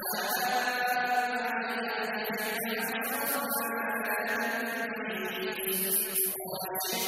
Thank you.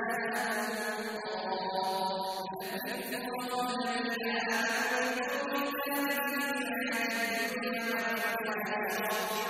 الذين آمنوا بالآخرة وكانوا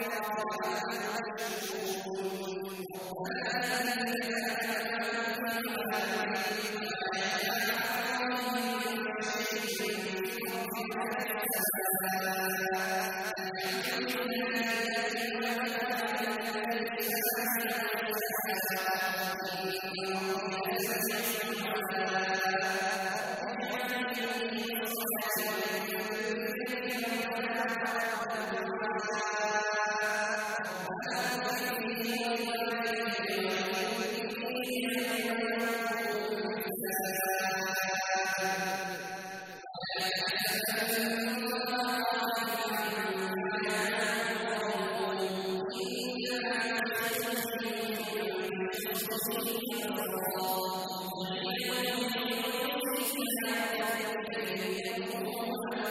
من الخلق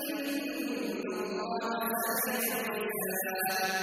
إِنَّ اللَّهَ سَرِيعُ الْحِسَابِ